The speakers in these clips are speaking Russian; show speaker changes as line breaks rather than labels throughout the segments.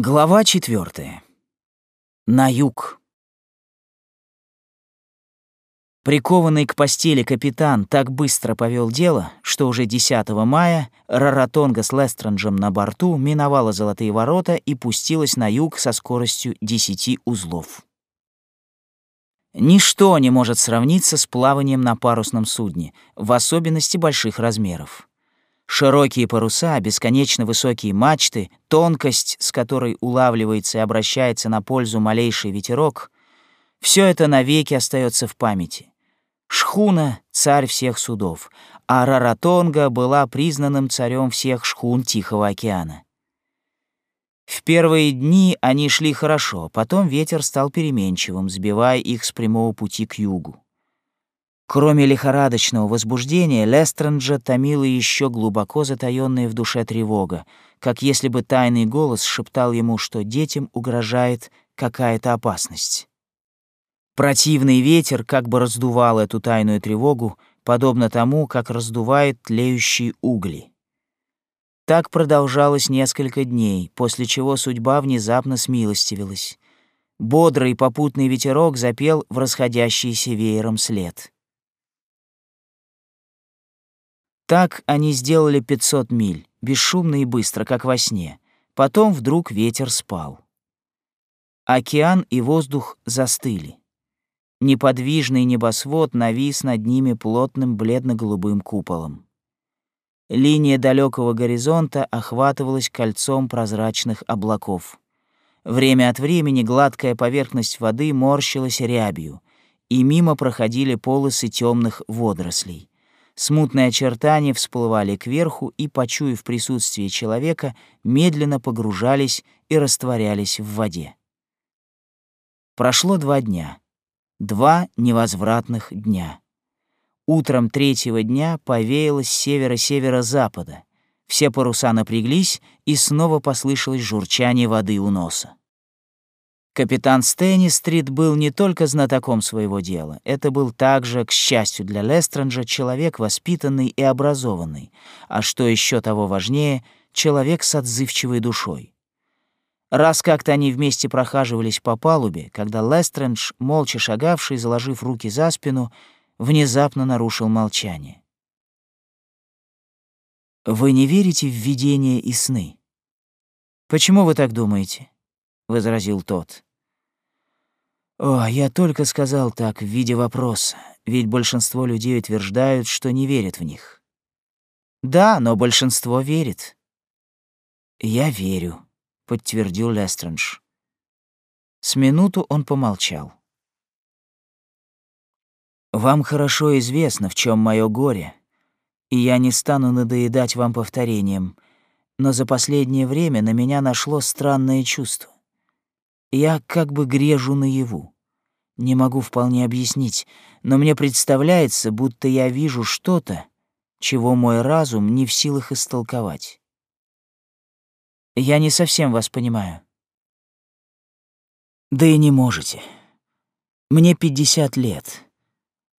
Глава четвертая. На юг. Прикованный к постели капитан так быстро повел дело, что уже 10 мая Раратонга с Лестренджем на борту миновала Золотые ворота и пустилась на юг со скоростью 10 узлов. Ничто не может сравниться с плаванием на парусном судне, в особенности больших размеров. Широкие паруса, бесконечно высокие мачты, тонкость, с которой улавливается и обращается на пользу малейший ветерок — все это навеки остается в памяти. Шхуна — царь всех судов, а Раратонга была признанным царем всех шхун Тихого океана. В первые дни они шли хорошо, потом ветер стал переменчивым, сбивая их с прямого пути к югу. Кроме лихорадочного возбуждения, Лестренджа томила еще глубоко затаённая в душе тревога, как если бы тайный голос шептал ему, что детям угрожает какая-то опасность. Противный ветер как бы раздувал эту тайную тревогу, подобно тому, как раздувает тлеющие угли. Так продолжалось несколько дней, после чего судьба внезапно смилостивилась. Бодрый попутный ветерок запел в расходящийся веером след. Так они сделали 500 миль, бесшумно и быстро, как во сне. Потом вдруг ветер спал. Океан и воздух застыли. Неподвижный небосвод навис над ними плотным бледно-голубым куполом. Линия далекого горизонта охватывалась кольцом прозрачных облаков. Время от времени гладкая поверхность воды морщилась рябью, и мимо проходили полосы темных водорослей. Смутные очертания всплывали кверху и, почуяв присутствие человека, медленно погружались и растворялись в воде. Прошло два дня. Два невозвратных дня. Утром третьего дня повеяло с севера-северо-запада. Все паруса напряглись, и снова послышалось журчание воды у носа. Капитан Стэнни-стрит был не только знатоком своего дела, это был также, к счастью для Лестренджа, человек воспитанный и образованный, а что еще того важнее, человек с отзывчивой душой. Раз как-то они вместе прохаживались по палубе, когда Лестрендж, молча шагавший, заложив руки за спину, внезапно нарушил молчание. «Вы не верите в видения и сны?» «Почему вы так думаете?» — возразил тот. О, я только сказал так в виде вопроса, ведь большинство людей утверждают, что не верят в них. Да, но большинство верит. Я верю, подтвердил Лестрендж. С минуту он помолчал. Вам хорошо известно, в чем мое горе, и я не стану надоедать вам повторением, но за последнее время на меня нашло странное чувство. Я как бы грежу наяву. Не могу вполне объяснить, но мне представляется, будто я вижу что-то, чего мой разум не в силах истолковать. Я не совсем вас понимаю. Да и не можете. Мне 50 лет,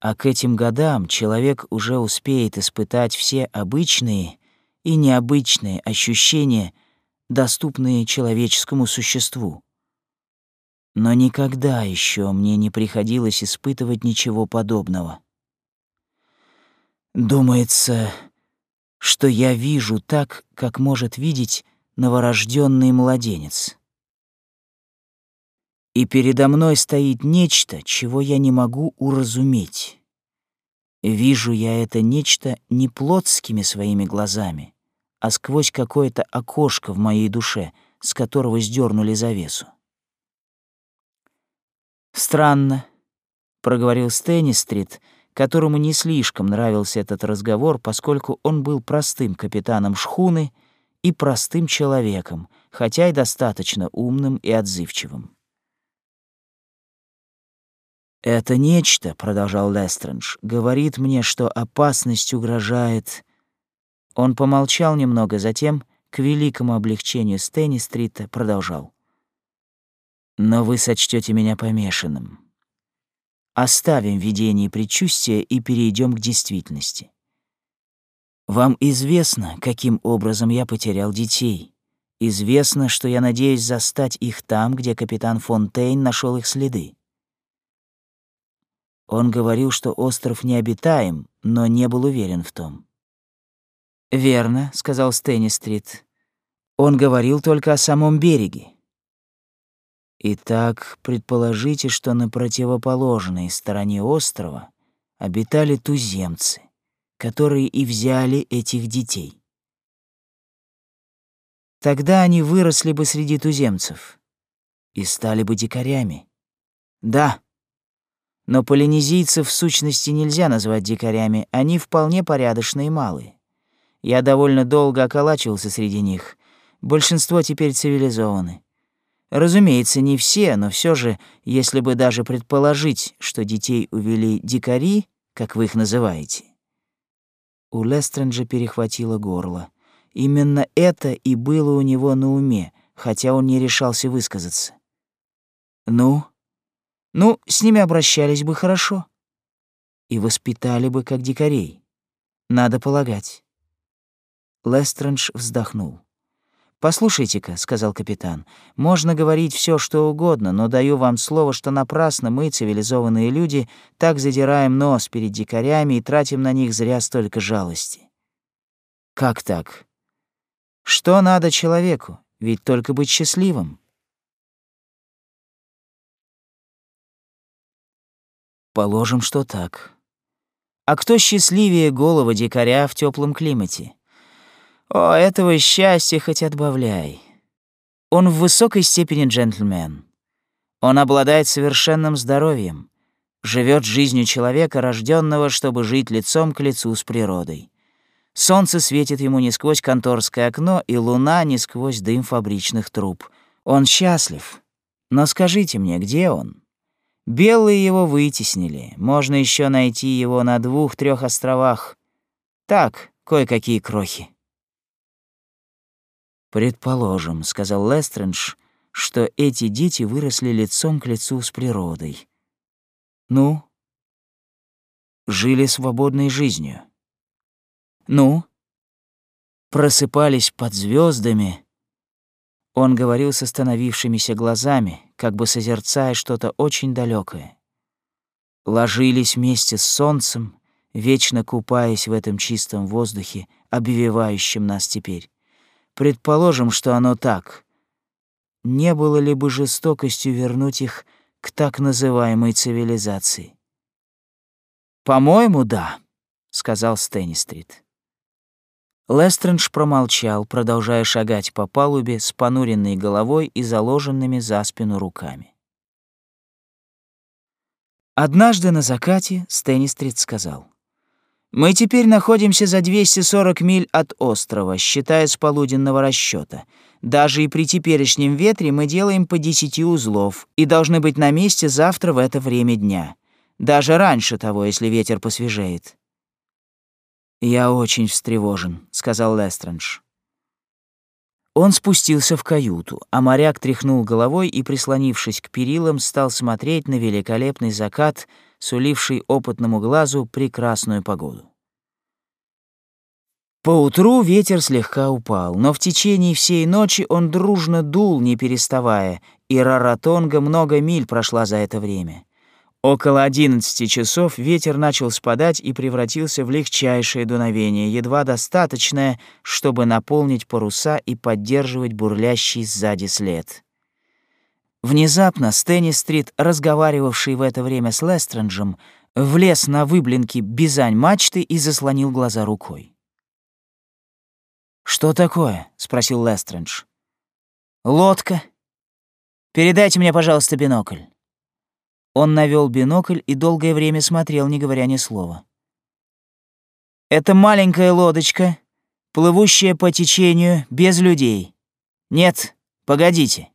а к этим годам человек уже успеет испытать все обычные и необычные ощущения, доступные человеческому существу но никогда еще мне не приходилось испытывать ничего подобного. Думается, что я вижу так, как может видеть новорожденный младенец. И передо мной стоит нечто, чего я не могу уразуметь. Вижу я это нечто не плотскими своими глазами, а сквозь какое-то окошко в моей душе, с которого сдернули завесу. «Странно», — проговорил Стэннистрит, которому не слишком нравился этот разговор, поскольку он был простым капитаном шхуны и простым человеком, хотя и достаточно умным и отзывчивым. «Это нечто», — продолжал Лестрендж, — «говорит мне, что опасность угрожает...» Он помолчал немного, затем, к великому облегчению Стэнни-стрита, продолжал. Но вы сочтете меня помешанным. Оставим видение и предчувствия и перейдем к действительности. Вам известно, каким образом я потерял детей, Известно, что я надеюсь застать их там, где капитан Фонтейн нашел их следы. Он говорил, что остров необитаем, но не был уверен в том. «Верно», — сказал Стэнни-стрит. «Он говорил только о самом береге». Итак, предположите, что на противоположной стороне острова обитали туземцы, которые и взяли этих детей. Тогда они выросли бы среди туземцев и стали бы дикарями. Да, но полинезийцев в сущности нельзя назвать дикарями, они вполне порядочные и малые. Я довольно долго околачивался среди них. Большинство теперь цивилизованы. Разумеется, не все, но все же, если бы даже предположить, что детей увели дикари, как вы их называете. У Лестренджа перехватило горло. Именно это и было у него на уме, хотя он не решался высказаться. Ну, ну, с ними обращались бы хорошо. И воспитали бы как дикарей. Надо полагать. Лестрендж вздохнул. «Послушайте-ка», — сказал капитан, — «можно говорить все, что угодно, но даю вам слово, что напрасно мы, цивилизованные люди, так задираем нос перед дикарями и тратим на них зря столько жалости». «Как так?» «Что надо человеку? Ведь только быть счастливым». Положим, что так. А кто счастливее голого дикаря в теплом климате? О, этого счастья хоть отбавляй. Он в высокой степени джентльмен. Он обладает совершенным здоровьем, живет жизнью человека, рожденного, чтобы жить лицом к лицу с природой. Солнце светит ему не сквозь конторское окно, и луна не сквозь дым фабричных труб. Он счастлив. Но скажите мне, где он? Белые его вытеснили. Можно еще найти его на двух-трех островах. Так, кое-какие крохи. «Предположим», — сказал Лестрендж, «что эти дети выросли лицом к лицу с природой. Ну? Жили свободной жизнью. Ну? Просыпались под звездами, он говорил с остановившимися глазами, как бы созерцая что-то очень далекое. Ложились вместе с солнцем, вечно купаясь в этом чистом воздухе, обвивающем нас теперь. Предположим, что оно так. Не было ли бы жестокостью вернуть их к так называемой цивилизации? «По-моему, да», — сказал Стэннистрит. Лестрендж промолчал, продолжая шагать по палубе с понуренной головой и заложенными за спину руками. Однажды на закате Стэннистрит сказал. «Мы теперь находимся за 240 миль от острова, считая с полуденного расчета. Даже и при теперешнем ветре мы делаем по 10 узлов и должны быть на месте завтра в это время дня. Даже раньше того, если ветер посвежеет. «Я очень встревожен», — сказал Лестрендж. Он спустился в каюту, а моряк тряхнул головой и, прислонившись к перилам, стал смотреть на великолепный закат, суливший опытному глазу прекрасную погоду. Поутру ветер слегка упал, но в течение всей ночи он дружно дул, не переставая, и Раратонга много миль прошла за это время. Около одиннадцати часов ветер начал спадать и превратился в легчайшее дуновение, едва достаточное, чтобы наполнить паруса и поддерживать бурлящий сзади след. Внезапно Стэнни-стрит, разговаривавший в это время с Лестренджем, влез на выблинки бизань мачты и заслонил глаза рукой. «Что такое?» — спросил Лестрендж. «Лодка. Передайте мне, пожалуйста, бинокль». Он навел бинокль и долгое время смотрел, не говоря ни слова. «Это маленькая лодочка, плывущая по течению, без людей. Нет, погодите.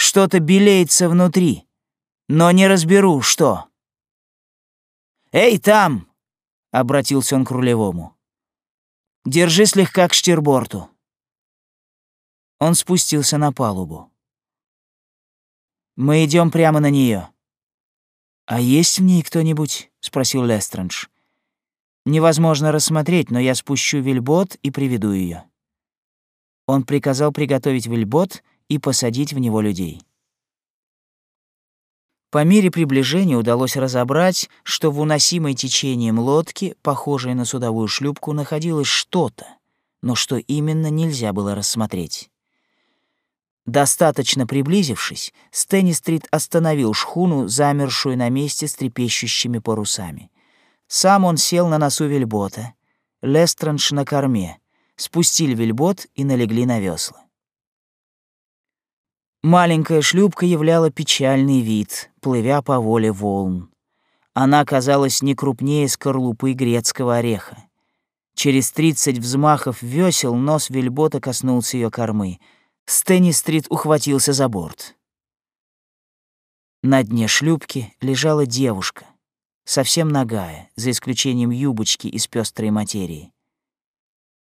Что-то белеется внутри, но не разберу, что». «Эй, там!» — обратился он к рулевому. «Держи слегка к штирборту». Он спустился на палубу. «Мы идем прямо на нее. «А есть в ней кто-нибудь?» — спросил Лестрендж. «Невозможно рассмотреть, но я спущу вельбот и приведу ее. Он приказал приготовить вельбот и посадить в него людей. По мере приближения удалось разобрать, что в уносимой течением лодки, похожей на судовую шлюпку, находилось что-то, но что именно нельзя было рассмотреть. Достаточно приблизившись, Стэнни-стрит остановил шхуну, замершую на месте с трепещущими парусами. Сам он сел на носу вельбота, Лестранж на корме, спустили вельбот и налегли на весла. Маленькая шлюпка являла печальный вид, плывя по воле волн. Она казалась не крупнее скорлупы грецкого ореха. Через тридцать взмахов весел нос вельбота коснулся ее кормы. Стэнни-стрит ухватился за борт. На дне шлюпки лежала девушка, совсем нагая, за исключением юбочки из пестрой материи.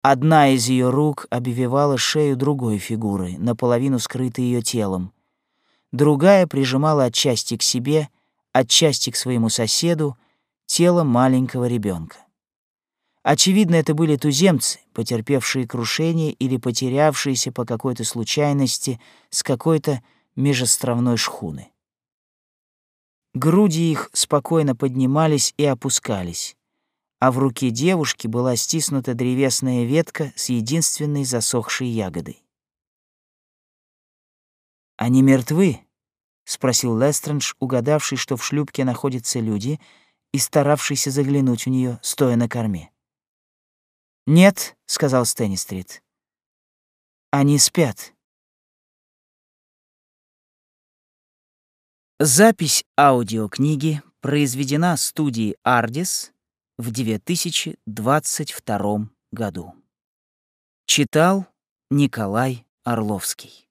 Одна из ее рук обвивала шею другой фигуры, наполовину скрытой ее телом. Другая прижимала отчасти к себе, отчасти к своему соседу, тело маленького ребенка. Очевидно, это были туземцы, потерпевшие крушение или потерявшиеся по какой-то случайности с какой-то межостровной шхуны. Груди их спокойно поднимались и опускались а в руке девушки была стиснута древесная ветка с единственной засохшей ягодой. «Они мертвы?» — спросил Лестрендж, угадавший, что в шлюпке находятся люди, и старавшийся заглянуть в нее, стоя на корме. «Нет», — сказал Стэннистрит. «Они спят». Запись аудиокниги произведена студией «Ардис» в 2022 году. Читал Николай Орловский.